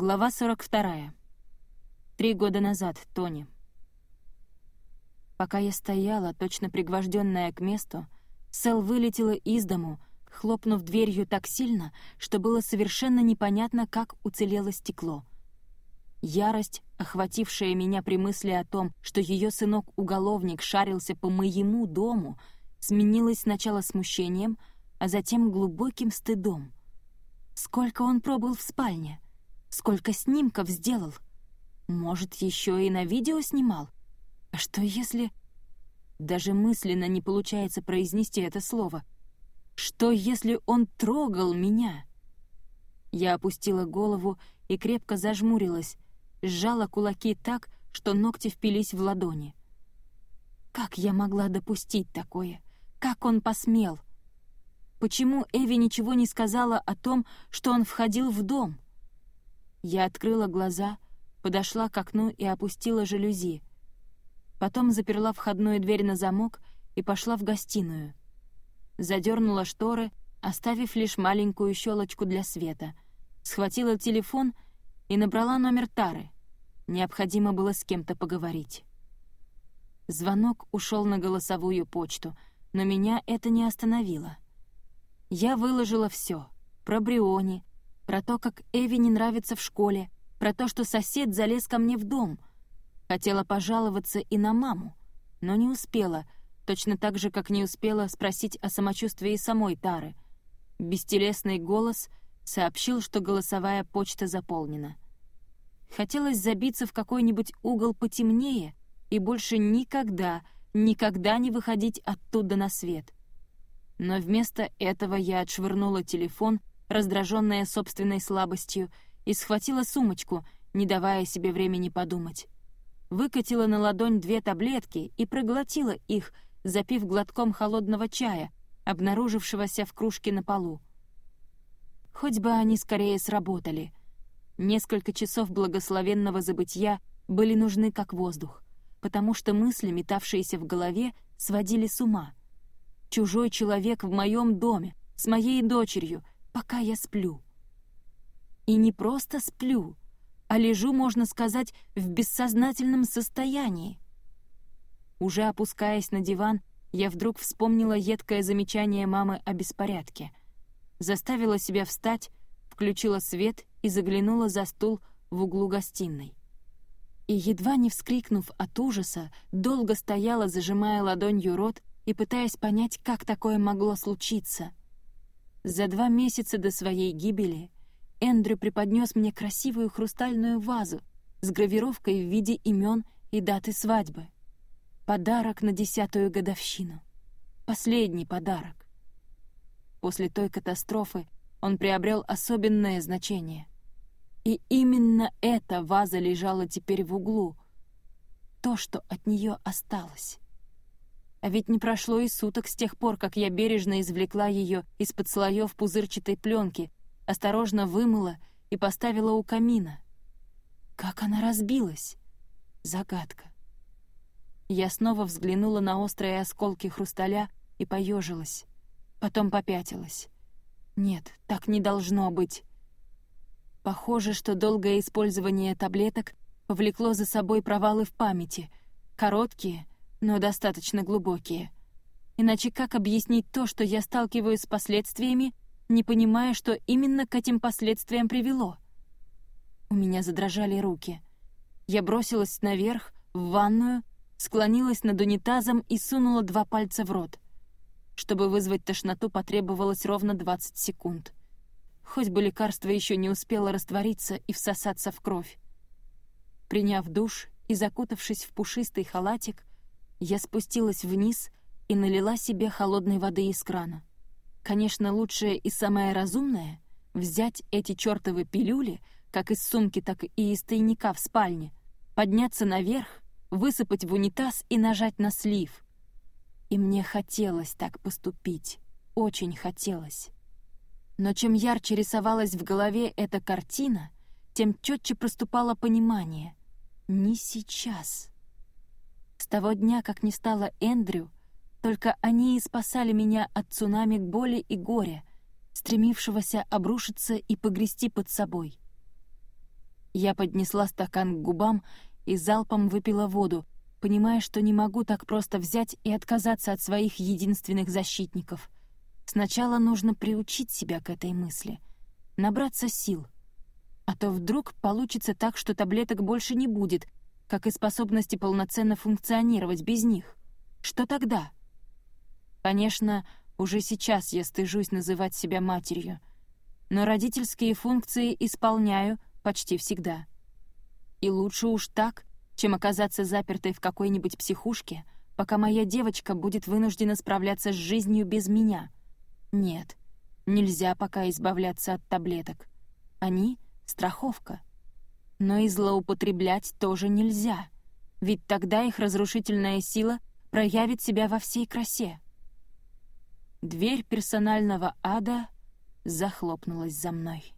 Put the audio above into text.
Глава 42. Три года назад, Тони. Пока я стояла, точно пригвожденная к месту, Сэл вылетела из дому, хлопнув дверью так сильно, что было совершенно непонятно, как уцелело стекло. Ярость, охватившая меня при мысли о том, что ее сынок-уголовник шарился по моему дому, сменилась сначала смущением, а затем глубоким стыдом. Сколько он пробыл в спальне — Сколько снимков сделал? Может, еще и на видео снимал? А что если... Даже мысленно не получается произнести это слово. Что если он трогал меня? Я опустила голову и крепко зажмурилась, сжала кулаки так, что ногти впились в ладони. Как я могла допустить такое? Как он посмел? Почему Эви ничего не сказала о том, что он входил в дом? Я открыла глаза, подошла к окну и опустила жалюзи. Потом заперла входную дверь на замок и пошла в гостиную. Задернула шторы, оставив лишь маленькую щелочку для света. Схватила телефон и набрала номер Тары. Необходимо было с кем-то поговорить. Звонок ушел на голосовую почту, но меня это не остановило. Я выложила все про Бриони, про то, как Эви не нравится в школе, про то, что сосед залез ко мне в дом. Хотела пожаловаться и на маму, но не успела, точно так же, как не успела спросить о самочувствии самой Тары. Бестелесный голос сообщил, что голосовая почта заполнена. Хотелось забиться в какой-нибудь угол потемнее и больше никогда, никогда не выходить оттуда на свет. Но вместо этого я отшвырнула телефон раздраженная собственной слабостью, и схватила сумочку, не давая себе времени подумать. Выкатила на ладонь две таблетки и проглотила их, запив глотком холодного чая, обнаружившегося в кружке на полу. Хоть бы они скорее сработали. Несколько часов благословенного забытья были нужны как воздух, потому что мысли, метавшиеся в голове, сводили с ума. Чужой человек в моем доме, с моей дочерью — пока я сплю. И не просто сплю, а лежу, можно сказать, в бессознательном состоянии. Уже опускаясь на диван, я вдруг вспомнила едкое замечание мамы о беспорядке. Заставила себя встать, включила свет и заглянула за стул в углу гостиной. И, едва не вскрикнув от ужаса, долго стояла, зажимая ладонью рот и пытаясь понять, как такое могло случиться. За два месяца до своей гибели Эндрю преподнес мне красивую хрустальную вазу с гравировкой в виде имен и даты свадьбы. Подарок на десятую годовщину. Последний подарок. После той катастрофы он приобрел особенное значение. И именно эта ваза лежала теперь в углу. То, что от нее осталось. А ведь не прошло и суток с тех пор, как я бережно извлекла ее из-под слоев пузырчатой пленки, осторожно вымыла и поставила у камина. Как она разбилась? Загадка. Я снова взглянула на острые осколки хрусталя и поежилась. Потом попятилась. Нет, так не должно быть. Похоже, что долгое использование таблеток повлекло за собой провалы в памяти. Короткие — но достаточно глубокие. Иначе как объяснить то, что я сталкиваюсь с последствиями, не понимая, что именно к этим последствиям привело? У меня задрожали руки. Я бросилась наверх, в ванную, склонилась над унитазом и сунула два пальца в рот. Чтобы вызвать тошноту, потребовалось ровно 20 секунд. Хоть бы лекарство еще не успело раствориться и всосаться в кровь. Приняв душ и закутавшись в пушистый халатик, я спустилась вниз и налила себе холодной воды из крана. Конечно, лучшее и самое разумное — взять эти чертовы пилюли, как из сумки, так и из тайника в спальне, подняться наверх, высыпать в унитаз и нажать на слив. И мне хотелось так поступить, очень хотелось. Но чем ярче рисовалась в голове эта картина, тем четче проступало понимание. Не сейчас. С того дня, как не стало Эндрю, только они и спасали меня от цунами боли и горя, стремившегося обрушиться и погрести под собой. Я поднесла стакан к губам и залпом выпила воду, понимая, что не могу так просто взять и отказаться от своих единственных защитников. Сначала нужно приучить себя к этой мысли, набраться сил. А то вдруг получится так, что таблеток больше не будет, как и способности полноценно функционировать без них. Что тогда? Конечно, уже сейчас я стыжусь называть себя матерью, но родительские функции исполняю почти всегда. И лучше уж так, чем оказаться запертой в какой-нибудь психушке, пока моя девочка будет вынуждена справляться с жизнью без меня. Нет, нельзя пока избавляться от таблеток. Они — страховка. Но и злоупотреблять тоже нельзя, ведь тогда их разрушительная сила проявит себя во всей красе. Дверь персонального ада захлопнулась за мной.